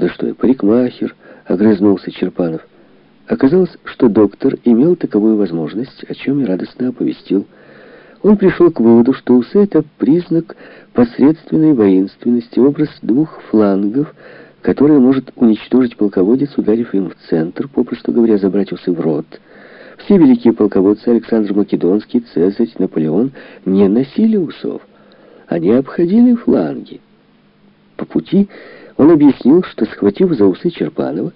«Да что я, парикмахер!» — огрызнулся Черпанов. Оказалось, что доктор имел таковую возможность, о чем и радостно оповестил. Он пришел к выводу, что усы — это признак посредственной воинственности, образ двух флангов, которые может уничтожить полководец, ударив им в центр, попросту говоря, забрать усы в рот. Все великие полководцы Александр Македонский, Цезарь, Наполеон не носили усов. Они обходили фланги. По пути он объяснил, что, схватив за усы Черпанова,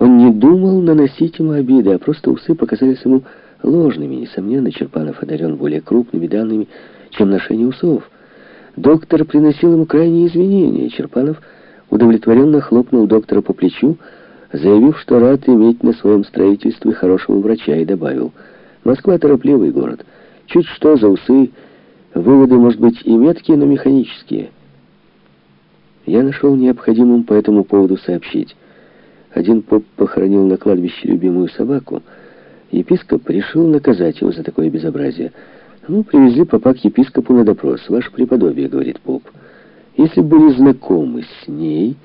он не думал наносить ему обиды, а просто усы показались ему ложными. Несомненно, Черпанов одарен более крупными данными, чем ношение усов. Доктор приносил ему крайние изменения. Черпанов удовлетворенно хлопнул доктора по плечу, заявив, что рад иметь на своем строительстве хорошего врача, и добавил, «Москва — торопливый город. Чуть что за усы, выводы, может быть, и меткие, но механические». Я нашел необходимым по этому поводу сообщить. Один поп похоронил на кладбище любимую собаку. Епископ решил наказать его за такое безобразие. Ну, привезли попа к епископу на допрос. «Ваше преподобие», — говорит поп, — «если были знакомы с ней,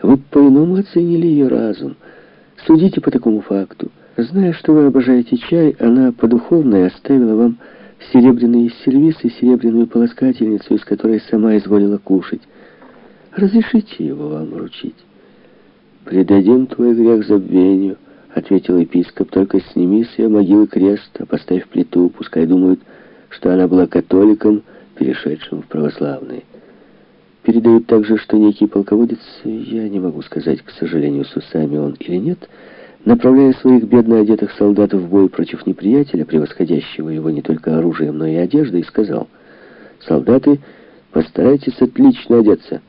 вы по-иному оценили ее разум. Судите по такому факту. Зная, что вы обожаете чай, она по духовной оставила вам серебряные сервисы, серебряную полоскательницу, из которой сама изволила кушать. Разрешите его вам вручить». «Предадим твой грех забвению», — ответил епископ, «только сними с ее могилы крест, а поставь плиту, пускай думают, что она была католиком, перешедшим в православные». Передают также, что некий полководец, я не могу сказать, к сожалению, с усами он или нет, направляя своих бедно одетых солдат в бой против неприятеля, превосходящего его не только оружием, но и одеждой, сказал, «Солдаты, постарайтесь отлично одеться».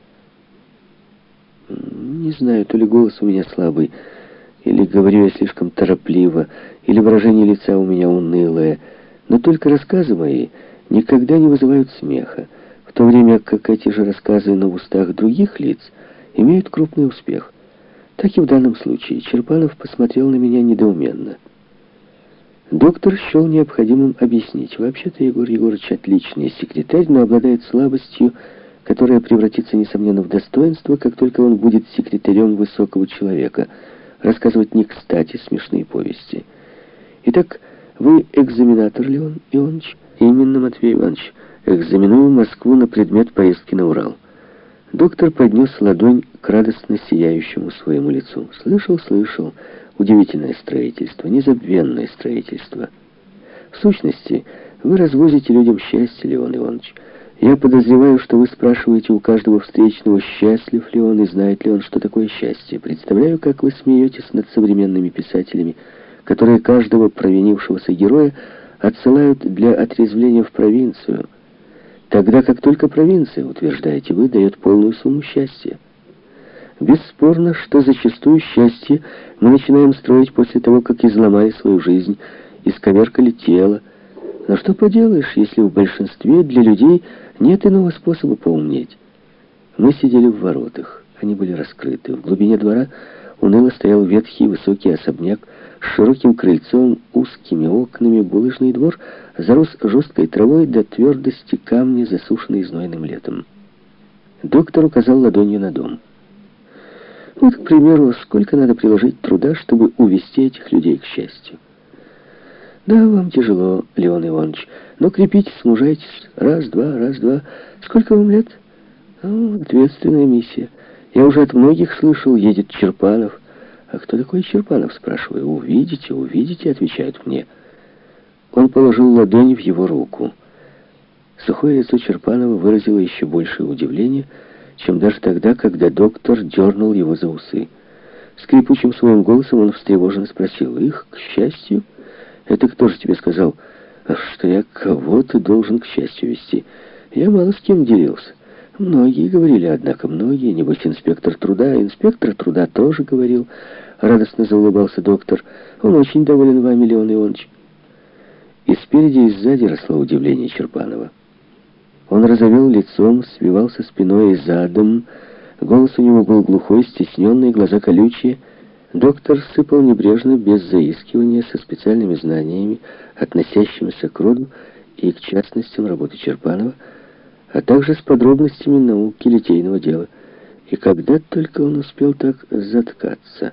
Не знаю, то ли голос у меня слабый, или говорю я слишком торопливо, или выражение лица у меня унылое, но только рассказы мои никогда не вызывают смеха, в то время как эти же рассказы на устах других лиц имеют крупный успех. Так и в данном случае. Черпанов посмотрел на меня недоуменно. Доктор счел необходимым объяснить. Вообще-то Егор Егорович отличный секретарь, но обладает слабостью, которое превратится, несомненно, в достоинство, как только он будет секретарем высокого человека, рассказывать не кстати смешные повести. Итак, вы экзаменатор, Леон Иванович? Именно, Матвей Иванович. Экзаменую Москву на предмет поездки на Урал. Доктор поднес ладонь к радостно сияющему своему лицу. Слышал, слышал. Удивительное строительство, незабвенное строительство. В сущности, вы развозите людям счастье, Леон Иванович. Я подозреваю, что вы спрашиваете у каждого встречного, счастлив ли он и знает ли он, что такое счастье. Представляю, как вы смеетесь над современными писателями, которые каждого провинившегося героя отсылают для отрезвления в провинцию, тогда как только провинция, утверждаете вы, дает полную сумму счастья. Бесспорно, что зачастую счастье мы начинаем строить после того, как изломали свою жизнь, исковеркали тело, но что поделаешь, если в большинстве для людей нет иного способа поумнеть? Мы сидели в воротах. Они были раскрыты. В глубине двора уныло стоял ветхий высокий особняк с широким крыльцом, узкими окнами. Булыжный двор зарос жесткой травой до твердости камня, засушенной знойным летом. Доктор указал ладонью на дом. Вот, к примеру, сколько надо приложить труда, чтобы увести этих людей к счастью. Да, вам тяжело, Леон Иванович, но крепитесь, мужайтесь. Раз, два, раз, два. Сколько вам лет? Ну, ответственная миссия. Я уже от многих слышал, едет Черпанов. А кто такой Черпанов, спрашиваю. Увидите, увидите, отвечают мне. Он положил ладонь в его руку. Сухое лицо Черпанова выразило еще большее удивление, чем даже тогда, когда доктор дернул его за усы. Скрипучим своим голосом он встревоженно спросил, «Их, к счастью?» Это кто же тебе сказал, что я кого-то должен к счастью вести? Я мало с кем делился. Многие говорили, однако, многие, небось, инспектор труда, инспектор труда тоже говорил. Радостно заулыбался доктор. Он очень доволен вами, Леон Иванович. И спереди, и сзади росло удивление Черпанова. Он разовел лицом, свивался спиной и задом. Голос у него был глухой, стесненный, глаза колючие — Доктор сыпал небрежно, без заискивания, со специальными знаниями, относящимися к роду и к частностям работы Черпанова, а также с подробностями науки литейного дела. И когда только он успел так заткаться?